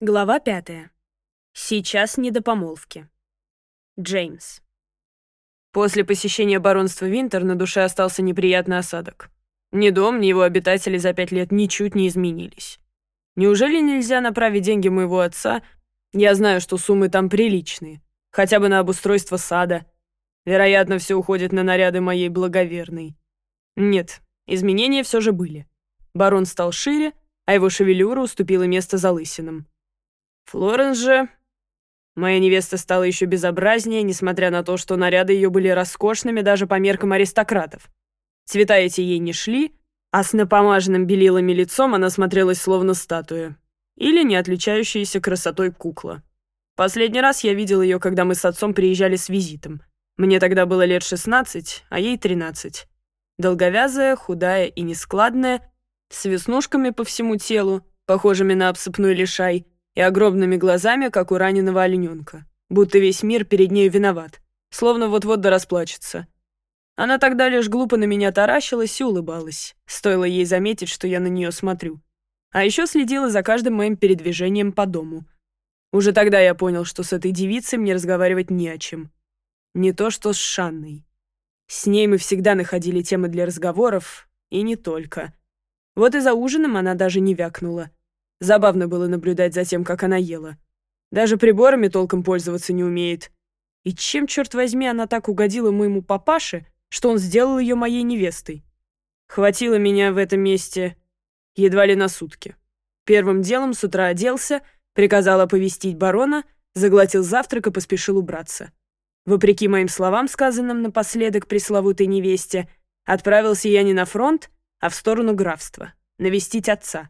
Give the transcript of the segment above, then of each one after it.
Глава пятая. Сейчас не до помолвки. Джеймс. После посещения баронства Винтер на душе остался неприятный осадок. Ни дом, ни его обитатели за пять лет ничуть не изменились. Неужели нельзя направить деньги моего отца? Я знаю, что суммы там приличные. Хотя бы на обустройство сада. Вероятно, все уходит на наряды моей благоверной. Нет, изменения все же были. Барон стал шире, а его шевелюра уступила место залысинам. Флоренс же... Моя невеста стала еще безобразнее, несмотря на то, что наряды ее были роскошными даже по меркам аристократов. Цвета эти ей не шли, а с напомаженным белилами лицом она смотрелась словно статуя. Или не отличающаяся красотой кукла. Последний раз я видел ее, когда мы с отцом приезжали с визитом. Мне тогда было лет 16, а ей 13. Долговязая, худая и нескладная, с веснушками по всему телу, похожими на обсыпной лишай – и огромными глазами, как у раненого олененка, будто весь мир перед ней виноват, словно вот-вот да расплачется. Она тогда лишь глупо на меня таращилась и улыбалась, стоило ей заметить, что я на нее смотрю. А еще следила за каждым моим передвижением по дому. Уже тогда я понял, что с этой девицей мне разговаривать не о чем. Не то что с Шанной. С ней мы всегда находили темы для разговоров, и не только. Вот и за ужином она даже не вякнула — Забавно было наблюдать за тем, как она ела. Даже приборами толком пользоваться не умеет. И чем, черт возьми, она так угодила моему папаше, что он сделал ее моей невестой? Хватило меня в этом месте едва ли на сутки. Первым делом с утра оделся, приказал оповестить барона, заглотил завтрак и поспешил убраться. Вопреки моим словам, сказанным напоследок пресловутой невесте, отправился я не на фронт, а в сторону графства, навестить отца.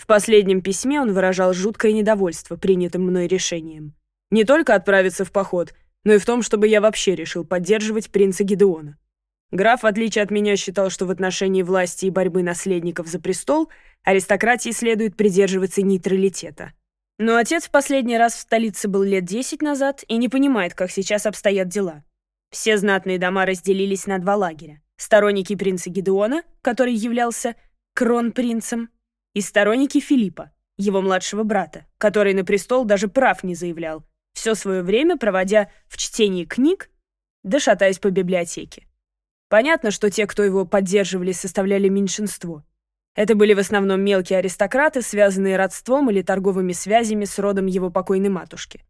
В последнем письме он выражал жуткое недовольство принятым мной решением. Не только отправиться в поход, но и в том, чтобы я вообще решил поддерживать принца Гедеона. Граф, в отличие от меня, считал, что в отношении власти и борьбы наследников за престол аристократии следует придерживаться нейтралитета. Но отец в последний раз в столице был лет 10 назад и не понимает, как сейчас обстоят дела. Все знатные дома разделились на два лагеря. Сторонники принца Гедеона, который являлся кронпринцем, и сторонники Филиппа, его младшего брата, который на престол даже прав не заявлял, все свое время проводя в чтении книг, да шатаясь по библиотеке. Понятно, что те, кто его поддерживали, составляли меньшинство. Это были в основном мелкие аристократы, связанные родством или торговыми связями с родом его покойной матушки.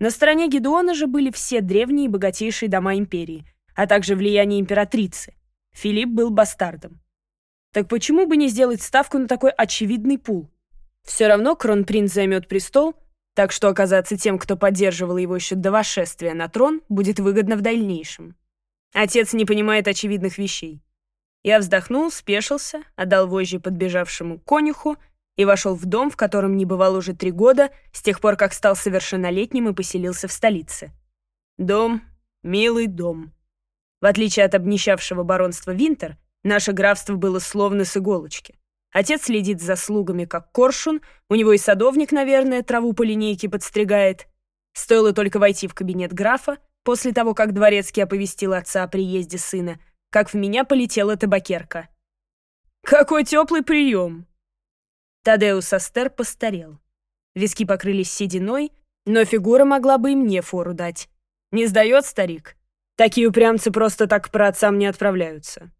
На стороне Гедуона же были все древние и богатейшие дома империи, а также влияние императрицы. Филипп был бастардом. Так почему бы не сделать ставку на такой очевидный пул? Все равно кронпринц займет престол, так что оказаться тем, кто поддерживал его еще до восшествия на трон, будет выгодно в дальнейшем. Отец не понимает очевидных вещей. Я вздохнул, спешился, отдал вожжи подбежавшему конюху и вошел в дом, в котором не бывал уже три года, с тех пор, как стал совершеннолетним и поселился в столице. Дом, милый дом. В отличие от обнищавшего баронства Винтер, Наше графство было словно с иголочки. Отец следит за слугами, как коршун, у него и садовник, наверное, траву по линейке подстригает. Стоило только войти в кабинет графа, после того, как дворецкий оповестил отца о приезде сына, как в меня полетела табакерка. «Какой теплый прием!» Тадеус Астер постарел. Виски покрылись сединой, но фигура могла бы и мне фору дать. «Не сдает старик? Такие упрямцы просто так к праотцам не отправляются».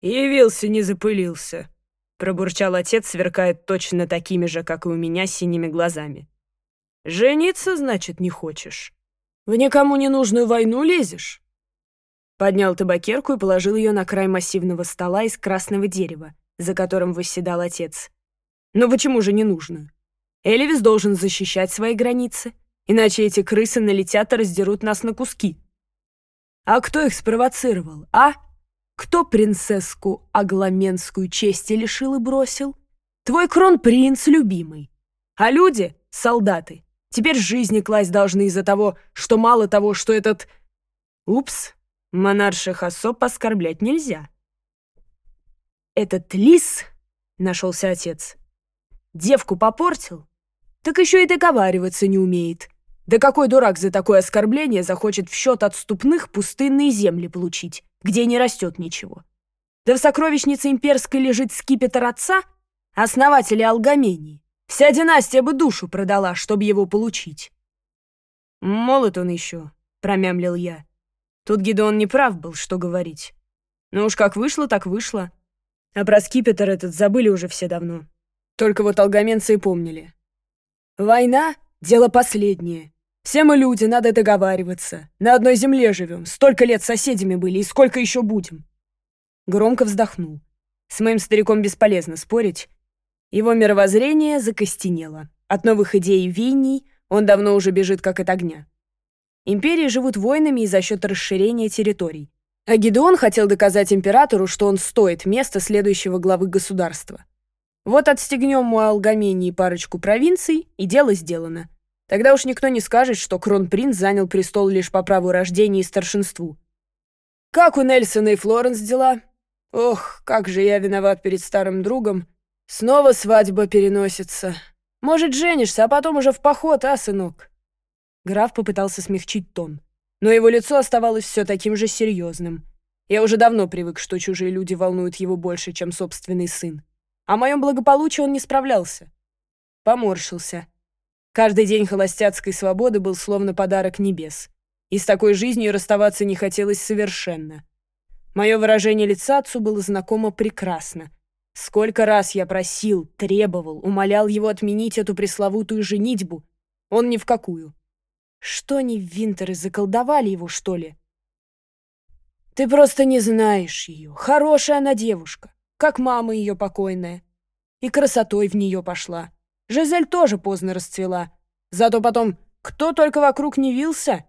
«Явился, не запылился», — пробурчал отец, сверкая точно такими же, как и у меня, синими глазами. «Жениться, значит, не хочешь? В никому не нужную войну лезешь?» Поднял табакерку и положил ее на край массивного стола из красного дерева, за которым восседал отец. «Но почему же не нужно? Элевис должен защищать свои границы, иначе эти крысы налетят и раздерут нас на куски». «А кто их спровоцировал, а?» Кто принцесску агламенскую чести лишил и бросил? Твой кронпринц любимый. А люди, солдаты, теперь жизни класть должны из-за того, что мало того, что этот... Упс, монарших особ оскорблять нельзя. Этот лис, нашелся отец, девку попортил, так еще и договариваться не умеет. Да какой дурак за такое оскорбление захочет в счет отступных пустынные земли получить? где не растет ничего. Да в сокровищнице имперской лежит скипетр отца, основателя Алгамении. Вся династия бы душу продала, чтобы его получить. Молот он еще», — промямлил я. Тут Гидеон не прав был, что говорить. Но уж как вышло, так вышло. А про скипетр этот забыли уже все давно. Только вот алгаменцы и помнили. «Война — дело последнее», все мы люди, надо договариваться. На одной земле живем, столько лет соседями были и сколько еще будем. Громко вздохнул. С моим стариком бесполезно спорить. Его мировоззрение закостенело. От новых идей и он давно уже бежит как от огня. Империи живут войнами и за счет расширения территорий. А Гедеон хотел доказать императору, что он стоит места следующего главы государства. Вот отстегнем у Алгамении парочку провинций, и дело сделано. Тогда уж никто не скажет, что кронпринц занял престол лишь по праву рождения и старшинству. Как у Нельсона и Флоренс дела? Ох, как же я виноват перед старым другом. Снова свадьба переносится. Может, женишься, а потом уже в поход, а, сынок? Граф попытался смягчить тон, но его лицо оставалось все таким же серьезным. Я уже давно привык, что чужие люди волнуют его больше, чем собственный сын. О моем благополучии он не справлялся. Поморщился. Каждый день холостяцкой свободы был словно подарок небес. И с такой жизнью расставаться не хотелось совершенно. Мое выражение лица отцу было знакомо прекрасно. Сколько раз я просил, требовал, умолял его отменить эту пресловутую женитьбу. Он ни в какую. Что они, Винтеры, заколдовали его, что ли? Ты просто не знаешь ее. Хорошая она девушка, как мама ее покойная. И красотой в нее пошла. Жизель тоже поздно расцвела. Зато потом, кто только вокруг не вился.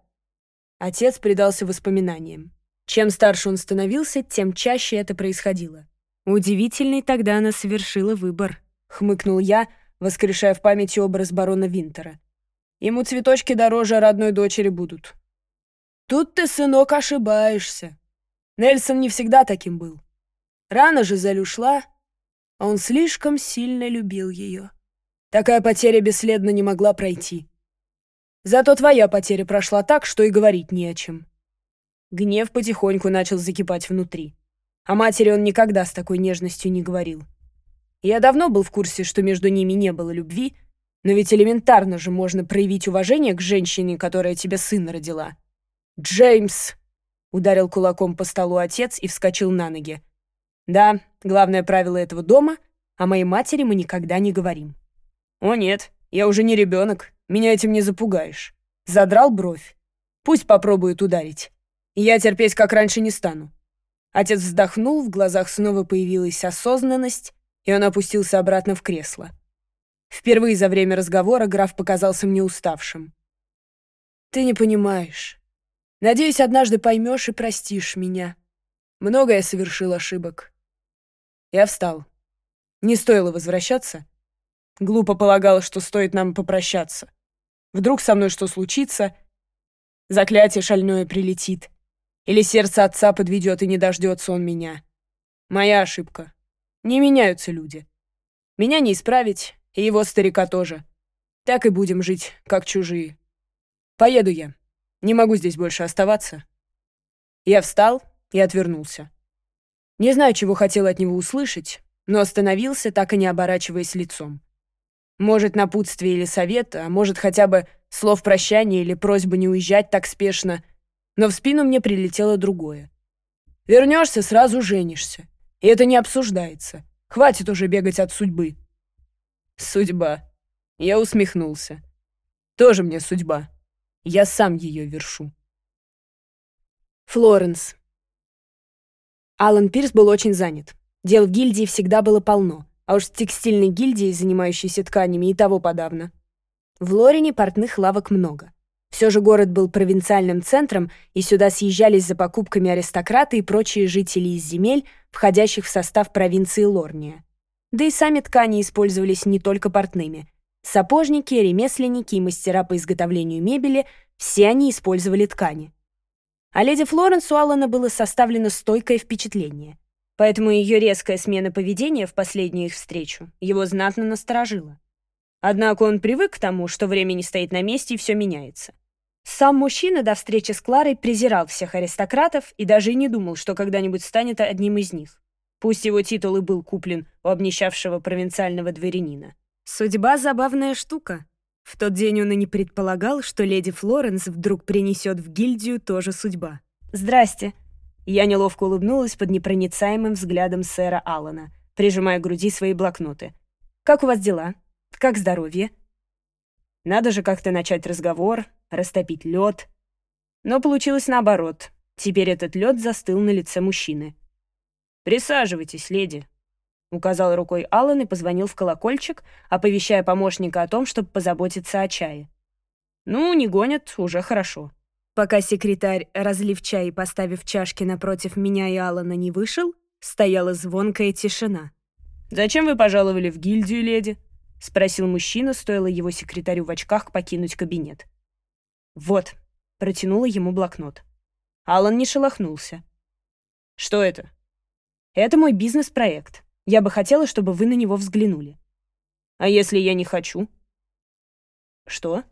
Отец предался воспоминаниям. Чем старше он становился, тем чаще это происходило. Удивительный тогда она совершила выбор. Хмыкнул я, воскрешая в памяти образ барона Винтера. Ему цветочки дороже родной дочери будут. Тут ты, сынок, ошибаешься. Нельсон не всегда таким был. Рано Жизель ушла, а он слишком сильно любил ее. Такая потеря бесследно не могла пройти. Зато твоя потеря прошла так, что и говорить не о чем. Гнев потихоньку начал закипать внутри. О матери он никогда с такой нежностью не говорил. Я давно был в курсе, что между ними не было любви, но ведь элементарно же можно проявить уважение к женщине, которая тебе сына родила. «Джеймс!» — ударил кулаком по столу отец и вскочил на ноги. «Да, главное правило этого дома — о моей матери мы никогда не говорим». «О нет, я уже не ребенок, меня этим не запугаешь». Задрал бровь. «Пусть попробует ударить. Я терпеть как раньше не стану». Отец вздохнул, в глазах снова появилась осознанность, и он опустился обратно в кресло. Впервые за время разговора граф показался мне уставшим. «Ты не понимаешь. Надеюсь, однажды поймешь и простишь меня. Много я совершил ошибок». Я встал. Не стоило возвращаться, Глупо полагала, что стоит нам попрощаться. Вдруг со мной что случится? Заклятие шальное прилетит. Или сердце отца подведет, и не дождется он меня. Моя ошибка. Не меняются люди. Меня не исправить, и его старика тоже. Так и будем жить, как чужие. Поеду я. Не могу здесь больше оставаться. Я встал и отвернулся. Не знаю, чего хотел от него услышать, но остановился, так и не оборачиваясь лицом. Может, напутствие или совет, а может, хотя бы слов прощания или просьба не уезжать так спешно. Но в спину мне прилетело другое. Вернешься, сразу женишься. И это не обсуждается. Хватит уже бегать от судьбы. Судьба. Я усмехнулся. Тоже мне судьба. Я сам ее вершу. Флоренс. Алан Пирс был очень занят. Дел в гильдии всегда было полно а уж в текстильной гильдии, занимающейся тканями, и того подавно. В Лорине портных лавок много. Все же город был провинциальным центром, и сюда съезжались за покупками аристократы и прочие жители из земель, входящих в состав провинции Лорния. Да и сами ткани использовались не только портными. Сапожники, ремесленники и мастера по изготовлению мебели – все они использовали ткани. А леди Флоренс у Аллана было составлено стойкое впечатление – Поэтому ее резкая смена поведения в последнюю их встречу его знатно насторожила. Однако он привык к тому, что время не стоит на месте и все меняется. Сам мужчина до встречи с Кларой презирал всех аристократов и даже и не думал, что когда-нибудь станет одним из них. Пусть его титул и был куплен у обнищавшего провинциального дворянина. Судьба — забавная штука. В тот день он и не предполагал, что леди Флоренс вдруг принесет в гильдию тоже судьба. «Здрасте», я неловко улыбнулась под непроницаемым взглядом сэра Алана, прижимая к груди свои блокноты. «Как у вас дела? Как здоровье?» Надо же как-то начать разговор, растопить лед. Но получилось наоборот. Теперь этот лед застыл на лице мужчины. «Присаживайтесь, леди», — указал рукой Алан и позвонил в колокольчик, оповещая помощника о том, чтобы позаботиться о чае. «Ну, не гонят, уже хорошо». Пока секретарь, разлив чай и поставив чашки напротив меня и Алана, не вышел, стояла звонкая тишина. «Зачем вы пожаловали в гильдию, леди?» — спросил мужчина, стоило его секретарю в очках покинуть кабинет. «Вот», — протянула ему блокнот. Алан не шелохнулся. «Что это?» «Это мой бизнес-проект. Я бы хотела, чтобы вы на него взглянули». «А если я не хочу?» «Что?»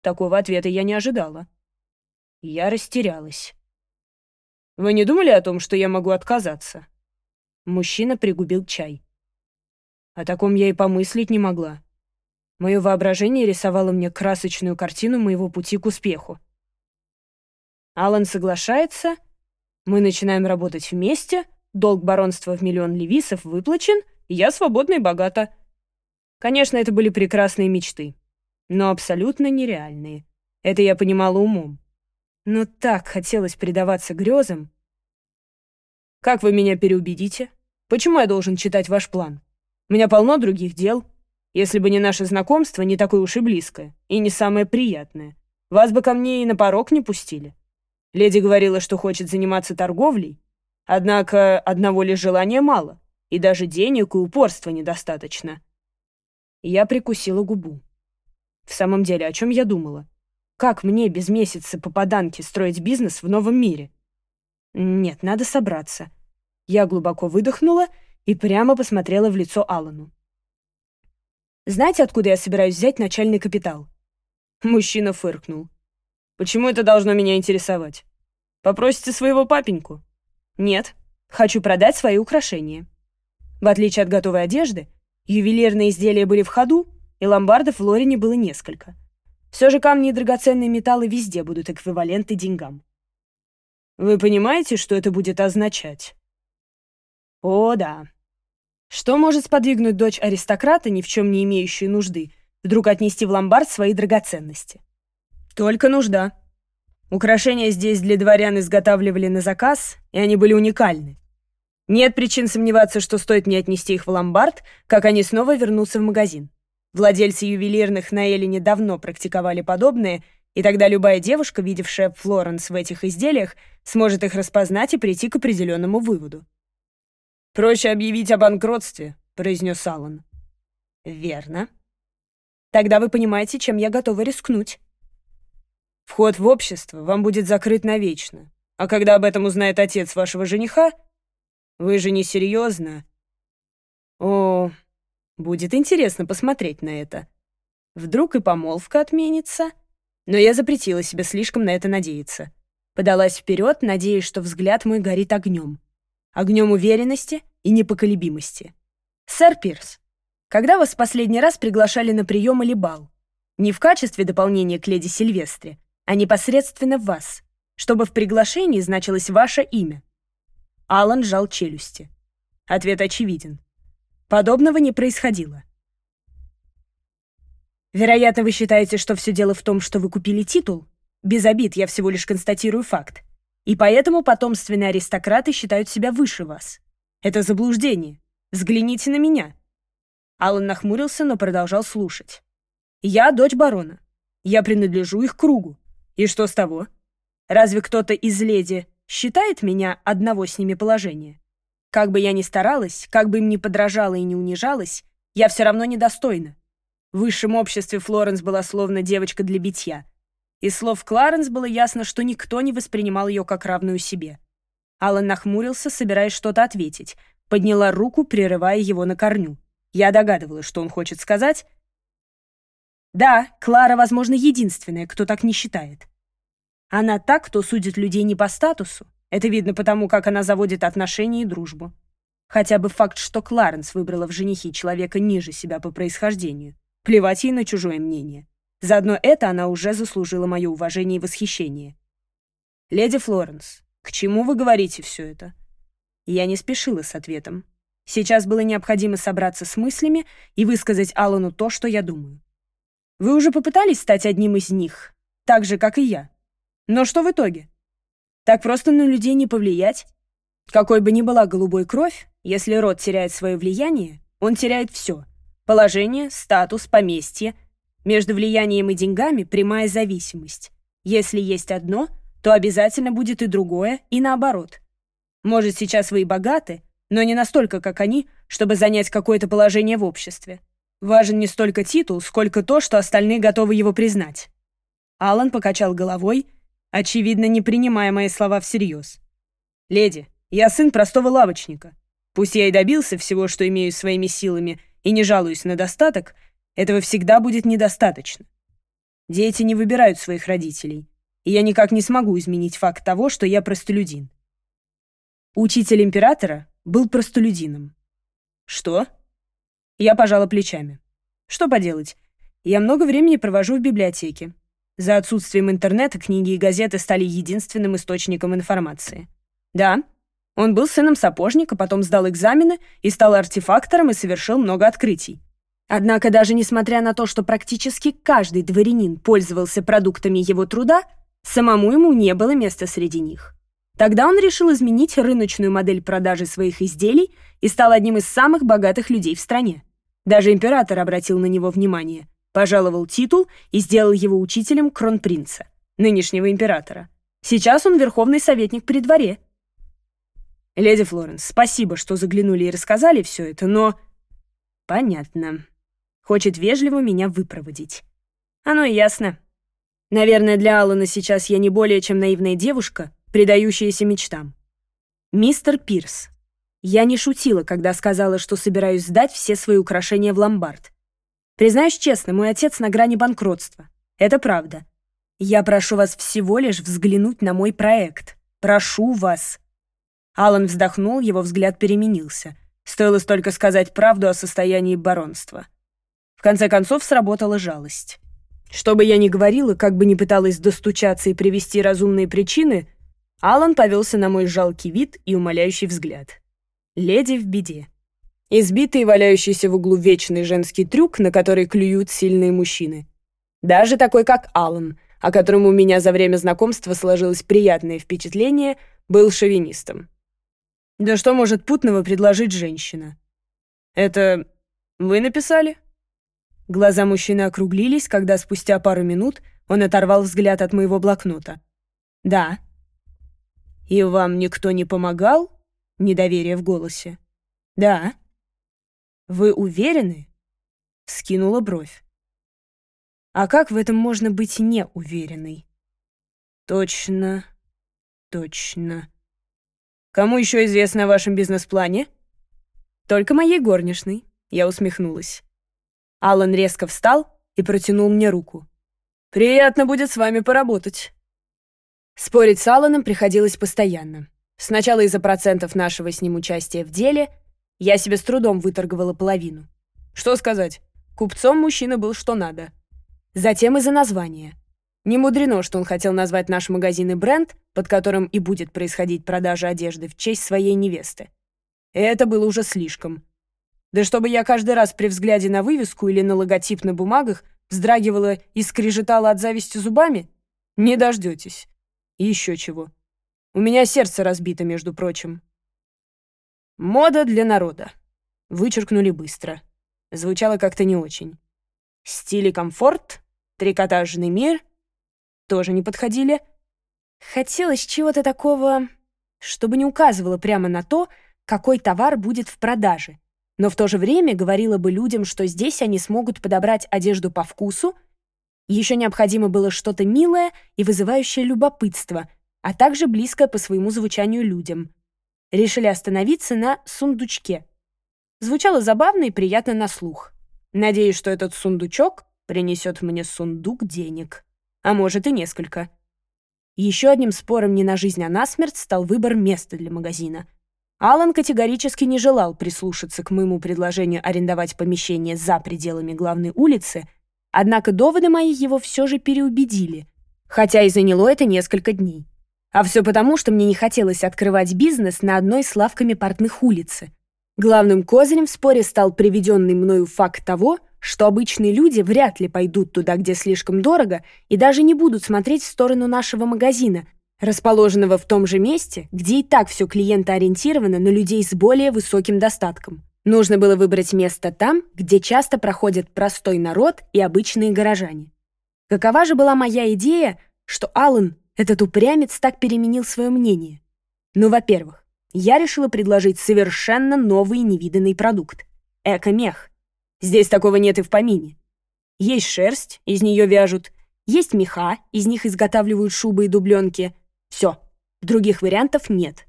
Такого ответа я не ожидала. Я растерялась. «Вы не думали о том, что я могу отказаться?» Мужчина пригубил чай. О таком я и помыслить не могла. Мое воображение рисовало мне красочную картину моего пути к успеху. Алан соглашается, мы начинаем работать вместе, долг баронства в миллион левисов выплачен, и я свободна и богата. Конечно, это были прекрасные мечты, но абсолютно нереальные. Это я понимала умом. Но так хотелось предаваться грезам. «Как вы меня переубедите? Почему я должен читать ваш план? У меня полно других дел. Если бы не наше знакомство, не такое уж и близкое, и не самое приятное, вас бы ко мне и на порог не пустили. Леди говорила, что хочет заниматься торговлей, однако одного лишь желания мало, и даже денег и упорства недостаточно». Я прикусила губу. В самом деле, о чем я думала? Как мне без месяца попаданки строить бизнес в новом мире? Нет, надо собраться. Я глубоко выдохнула и прямо посмотрела в лицо Алану. Знаете, откуда я собираюсь взять начальный капитал? Мужчина фыркнул. Почему это должно меня интересовать? Попросите своего папеньку? Нет, хочу продать свои украшения. В отличие от готовой одежды, ювелирные изделия были в ходу, и ломбардов в Лорине было несколько — все же камни и драгоценные металлы везде будут эквиваленты деньгам. Вы понимаете, что это будет означать? О, да. Что может сподвигнуть дочь аристократа, ни в чем не имеющую нужды, вдруг отнести в ломбард свои драгоценности? Только нужда. Украшения здесь для дворян изготавливали на заказ, и они были уникальны. Нет причин сомневаться, что стоит мне отнести их в ломбард, как они снова вернутся в магазин. Владельцы ювелирных на Эллине давно практиковали подобные, и тогда любая девушка, видевшая Флоренс в этих изделиях, сможет их распознать и прийти к определенному выводу. «Проще объявить о банкротстве», — произнес Аллан. «Верно. Тогда вы понимаете, чем я готова рискнуть». «Вход в общество вам будет закрыт навечно. А когда об этом узнает отец вашего жениха...» «Вы же не серьезно. «О, Будет интересно посмотреть на это. Вдруг и помолвка отменится? Но я запретила себе слишком на это надеяться. Подалась вперед, надеясь, что взгляд мой горит огнем. Огнем уверенности и непоколебимости. «Сэр Пирс, когда вас последний раз приглашали на прием или бал? Не в качестве дополнения к леди Сильвестре, а непосредственно вас, чтобы в приглашении значилось ваше имя?» Алан жал челюсти. Ответ очевиден. Подобного не происходило. Вероятно, вы считаете, что все дело в том, что вы купили титул? Без обид, я всего лишь констатирую факт. И поэтому потомственные аристократы считают себя выше вас. Это заблуждение. Взгляните на меня. Алан нахмурился, но продолжал слушать. Я дочь барона. Я принадлежу их кругу. И что с того? Разве кто-то из леди считает меня одного с ними положения? Как бы я ни старалась, как бы им ни подражала и не унижалась, я все равно недостойна. В высшем обществе Флоренс была словно девочка для битья. Из слов Кларенс было ясно, что никто не воспринимал ее как равную себе. Алан нахмурился, собираясь что-то ответить. Подняла руку, прерывая его на корню. Я догадывалась, что он хочет сказать. «Да, Клара, возможно, единственная, кто так не считает. Она та, кто судит людей не по статусу, это видно потому, как она заводит отношения и дружбу. Хотя бы факт, что Кларенс выбрала в женихи человека ниже себя по происхождению. Плевать ей на чужое мнение. Заодно это она уже заслужила мое уважение и восхищение. «Леди Флоренс, к чему вы говорите все это?» Я не спешила с ответом. Сейчас было необходимо собраться с мыслями и высказать Аллану то, что я думаю. «Вы уже попытались стать одним из них, так же, как и я. Но что в итоге?» Так просто на людей не повлиять. Какой бы ни была голубой кровь, если род теряет свое влияние, он теряет все. Положение, статус, поместье. Между влиянием и деньгами прямая зависимость. Если есть одно, то обязательно будет и другое, и наоборот. Может, сейчас вы и богаты, но не настолько, как они, чтобы занять какое-то положение в обществе. Важен не столько титул, сколько то, что остальные готовы его признать. Алан покачал головой, очевидно, не принимая мои слова всерьез. «Леди, я сын простого лавочника. Пусть я и добился всего, что имею своими силами, и не жалуюсь на достаток, этого всегда будет недостаточно. Дети не выбирают своих родителей, и я никак не смогу изменить факт того, что я простолюдин. Учитель императора был простолюдином. Что? Я пожала плечами. Что поделать? Я много времени провожу в библиотеке, за отсутствием интернета книги и газеты стали единственным источником информации. Да, он был сыном сапожника, потом сдал экзамены и стал артефактором и совершил много открытий. Однако даже несмотря на то, что практически каждый дворянин пользовался продуктами его труда, самому ему не было места среди них. Тогда он решил изменить рыночную модель продажи своих изделий и стал одним из самых богатых людей в стране. Даже император обратил на него внимание – пожаловал титул и сделал его учителем кронпринца, нынешнего императора. Сейчас он верховный советник при дворе. Леди Флоренс, спасибо, что заглянули и рассказали все это, но... Понятно. Хочет вежливо меня выпроводить. Оно и ясно. Наверное, для Алана сейчас я не более чем наивная девушка, предающаяся мечтам. Мистер Пирс, я не шутила, когда сказала, что собираюсь сдать все свои украшения в ломбард. Признаюсь честно, мой отец на грани банкротства. Это правда. Я прошу вас всего лишь взглянуть на мой проект. Прошу вас». Алан вздохнул, его взгляд переменился. Стоило только сказать правду о состоянии баронства. В конце концов сработала жалость. Что бы я ни говорила, как бы ни пыталась достучаться и привести разумные причины, Алан повелся на мой жалкий вид и умоляющий взгляд. «Леди в беде». Избитый и валяющийся в углу вечный женский трюк, на который клюют сильные мужчины. Даже такой, как Алан, о котором у меня за время знакомства сложилось приятное впечатление, был шовинистом. Да что может путного предложить женщина? Это вы написали? Глаза мужчины округлились, когда спустя пару минут он оторвал взгляд от моего блокнота. «Да». «И вам никто не помогал?» — недоверие в голосе. «Да». «Вы уверены?» — скинула бровь. «А как в этом можно быть не уверенной?» «Точно, точно. Кому еще известно о вашем бизнес-плане?» «Только моей горничной», — я усмехнулась. Алан резко встал и протянул мне руку. «Приятно будет с вами поработать». Спорить с Алланом приходилось постоянно. Сначала из-за процентов нашего с ним участия в деле — я себе с трудом выторговала половину. Что сказать? Купцом мужчина был что надо. Затем из-за названия. Не мудрено, что он хотел назвать наш магазин и бренд, под которым и будет происходить продажа одежды в честь своей невесты. Это было уже слишком. Да чтобы я каждый раз при взгляде на вывеску или на логотип на бумагах вздрагивала и скрежетала от зависти зубами? Не дождетесь. И еще чего. У меня сердце разбито, между прочим. «Мода для народа». Вычеркнули быстро. Звучало как-то не очень. «Стиль и комфорт», «Трикотажный мир» тоже не подходили. Хотелось чего-то такого, чтобы не указывало прямо на то, какой товар будет в продаже, но в то же время говорила бы людям, что здесь они смогут подобрать одежду по вкусу. Еще необходимо было что-то милое и вызывающее любопытство, а также близкое по своему звучанию людям решили остановиться на сундучке. Звучало забавно и приятно на слух. Надеюсь, что этот сундучок принесет мне сундук денег. А может и несколько. Еще одним спором не на жизнь, а на смерть стал выбор места для магазина. Алан категорически не желал прислушаться к моему предложению арендовать помещение за пределами главной улицы, однако доводы мои его все же переубедили, хотя и заняло это несколько дней. А все потому, что мне не хотелось открывать бизнес на одной с лавками портных улицы. Главным козырем в споре стал приведенный мною факт того, что обычные люди вряд ли пойдут туда, где слишком дорого, и даже не будут смотреть в сторону нашего магазина, расположенного в том же месте, где и так все клиенты ориентировано на людей с более высоким достатком. Нужно было выбрать место там, где часто проходят простой народ и обычные горожане. Какова же была моя идея, что Аллан этот упрямец так переменил свое мнение. Ну, во-первых, я решила предложить совершенно новый невиданный продукт — эко-мех. Здесь такого нет и в помине. Есть шерсть, из нее вяжут. Есть меха, из них изготавливают шубы и дубленки. Все. Других вариантов нет.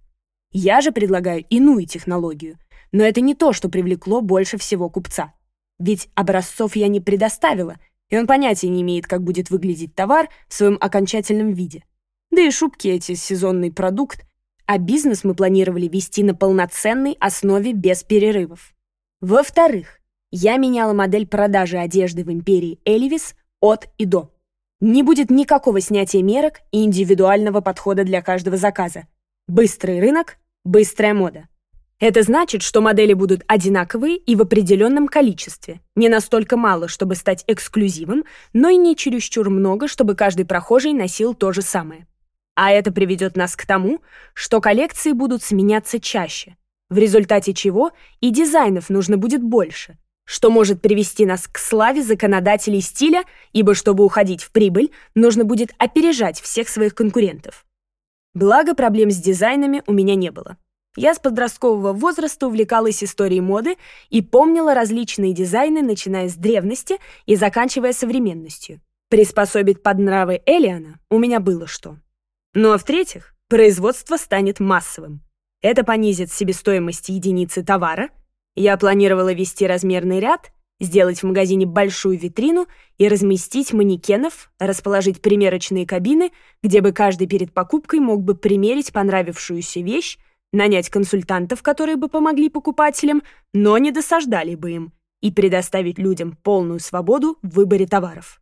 Я же предлагаю иную технологию. Но это не то, что привлекло больше всего купца. Ведь образцов я не предоставила, и он понятия не имеет, как будет выглядеть товар в своем окончательном виде. Да и шубки эти – сезонный продукт, а бизнес мы планировали вести на полноценной основе без перерывов. Во-вторых, я меняла модель продажи одежды в империи Эльвис от и до. Не будет никакого снятия мерок и индивидуального подхода для каждого заказа. Быстрый рынок – быстрая мода. Это значит, что модели будут одинаковые и в определенном количестве. Не настолько мало, чтобы стать эксклюзивом, но и не чересчур много, чтобы каждый прохожий носил то же самое. А это приведет нас к тому, что коллекции будут сменяться чаще, в результате чего и дизайнов нужно будет больше, что может привести нас к славе законодателей стиля, ибо чтобы уходить в прибыль, нужно будет опережать всех своих конкурентов. Благо, проблем с дизайнами у меня не было. Я с подросткового возраста увлекалась историей моды и помнила различные дизайны, начиная с древности и заканчивая современностью. Приспособить под нравы Элиана у меня было что. Ну а в-третьих, производство станет массовым. Это понизит себестоимость единицы товара. Я планировала вести размерный ряд, сделать в магазине большую витрину и разместить манекенов, расположить примерочные кабины, где бы каждый перед покупкой мог бы примерить понравившуюся вещь, нанять консультантов, которые бы помогли покупателям, но не досаждали бы им, и предоставить людям полную свободу в выборе товаров.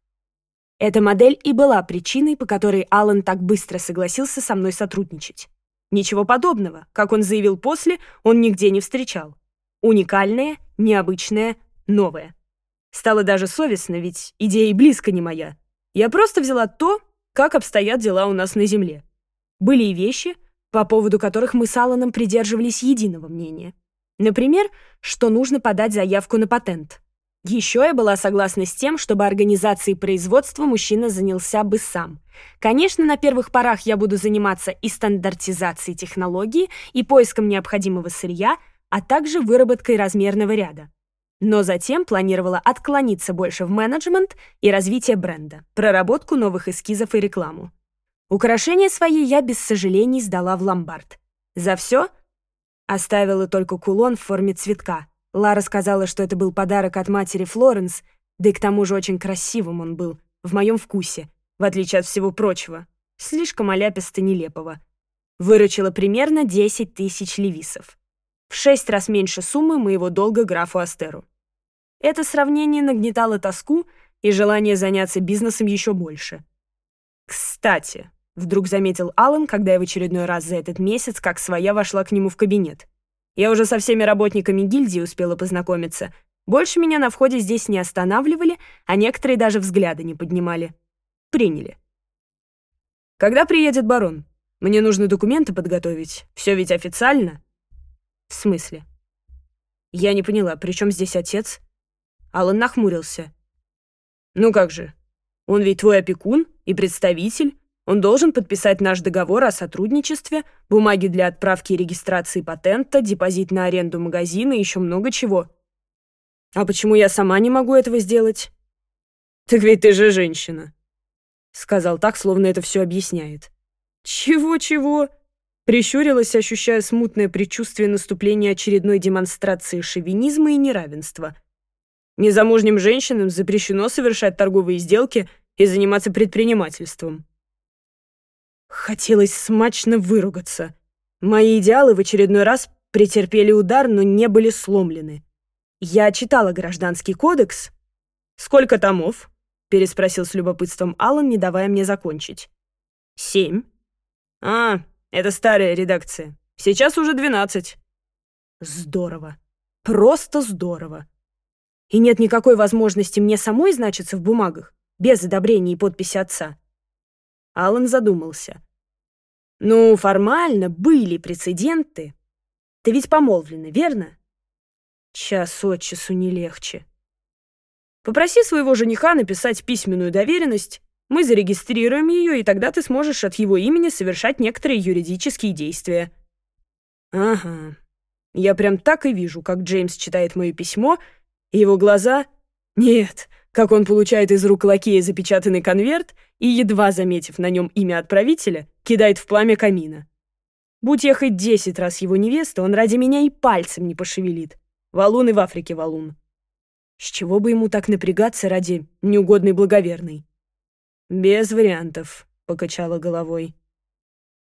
Эта модель и была причиной, по которой Аллан так быстро согласился со мной сотрудничать. Ничего подобного, как он заявил после, он нигде не встречал. Уникальное, необычное, новое. Стало даже совестно, ведь идея и близко не моя. Я просто взяла то, как обстоят дела у нас на Земле. Были и вещи, по поводу которых мы с Алланом придерживались единого мнения. Например, что нужно подать заявку на патент – еще я была согласна с тем, чтобы организацией производства мужчина занялся бы сам. Конечно, на первых порах я буду заниматься и стандартизацией технологии, и поиском необходимого сырья, а также выработкой размерного ряда. Но затем планировала отклониться больше в менеджмент и развитие бренда, проработку новых эскизов и рекламу. Украшения свои я без сожалений сдала в ломбард. За все оставила только кулон в форме цветка – Лара сказала, что это был подарок от матери Флоренс, да и к тому же очень красивым он был, в моем вкусе, в отличие от всего прочего, слишком оляписто-нелепого. Выручила примерно 10 тысяч левисов. В шесть раз меньше суммы моего долга графу Астеру. Это сравнение нагнетало тоску и желание заняться бизнесом еще больше. «Кстати», — вдруг заметил Алан, когда я в очередной раз за этот месяц как своя вошла к нему в кабинет — я уже со всеми работниками гильдии успела познакомиться. Больше меня на входе здесь не останавливали, а некоторые даже взгляды не поднимали. Приняли. «Когда приедет барон? Мне нужно документы подготовить. Все ведь официально». «В смысле?» Я не поняла, при чем здесь отец? Алан нахмурился. «Ну как же? Он ведь твой опекун и представитель. Он должен подписать наш договор о сотрудничестве, бумаги для отправки и регистрации патента, депозит на аренду магазина и еще много чего. А почему я сама не могу этого сделать? Так ведь ты же женщина. Сказал так, словно это все объясняет. Чего-чего? Прищурилась, ощущая смутное предчувствие наступления очередной демонстрации шовинизма и неравенства. Незамужним женщинам запрещено совершать торговые сделки и заниматься предпринимательством. Хотелось смачно выругаться. Мои идеалы в очередной раз претерпели удар, но не были сломлены. Я читала Гражданский кодекс. «Сколько томов?» — переспросил с любопытством Алан, не давая мне закончить. «Семь». «А, это старая редакция. Сейчас уже двенадцать». «Здорово. Просто здорово. И нет никакой возможности мне самой значиться в бумагах, без одобрения и подписи отца». Алан задумался. «Ну, формально были прецеденты. Ты ведь помолвлена, верно?» «Час от часу не легче». «Попроси своего жениха написать письменную доверенность. Мы зарегистрируем ее, и тогда ты сможешь от его имени совершать некоторые юридические действия». «Ага. Я прям так и вижу, как Джеймс читает мое письмо, и его глаза... Нет, как он получает из рук лакея запечатанный конверт и, едва заметив на нем имя отправителя, кидает в пламя камина. Будь я хоть десять раз его невеста, он ради меня и пальцем не пошевелит. Валун и в Африке валун. С чего бы ему так напрягаться ради неугодной благоверной? «Без вариантов», — покачала головой.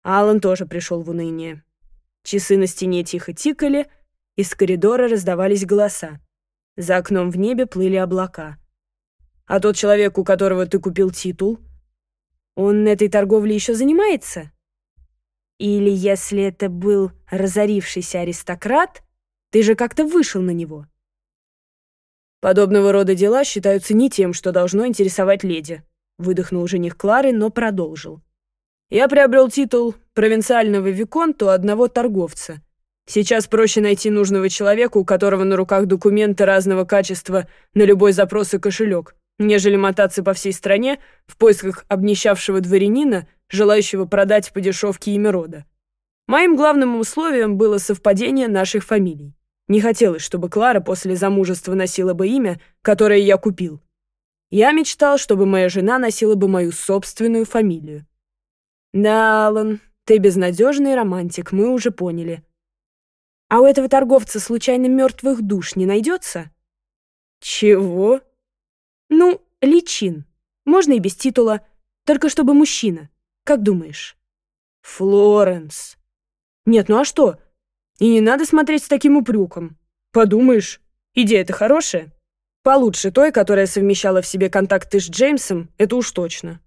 Алан тоже пришел в уныние. Часы на стене тихо тикали, из коридора раздавались голоса. За окном в небе плыли облака — а тот человек, у которого ты купил титул, он этой торговлей еще занимается? Или если это был разорившийся аристократ, ты же как-то вышел на него. Подобного рода дела считаются не тем, что должно интересовать леди, выдохнул жених Клары, но продолжил. Я приобрел титул провинциального виконта у одного торговца. Сейчас проще найти нужного человека, у которого на руках документы разного качества на любой запрос и кошелек нежели мотаться по всей стране в поисках обнищавшего дворянина, желающего продать по дешевке имя рода. Моим главным условием было совпадение наших фамилий. Не хотелось, чтобы Клара после замужества носила бы имя, которое я купил. Я мечтал, чтобы моя жена носила бы мою собственную фамилию. «Да, Алан, ты безнадежный романтик, мы уже поняли», «А у этого торговца случайно мертвых душ не найдется?» «Чего?» Ну, Личин. Можно и без титула, только чтобы мужчина. Как думаешь? Флоренс. Нет, ну а что? И не надо смотреть с таким упрюком. Подумаешь, идея-то хорошая. Получше той, которая совмещала в себе контакты с Джеймсом, это уж точно.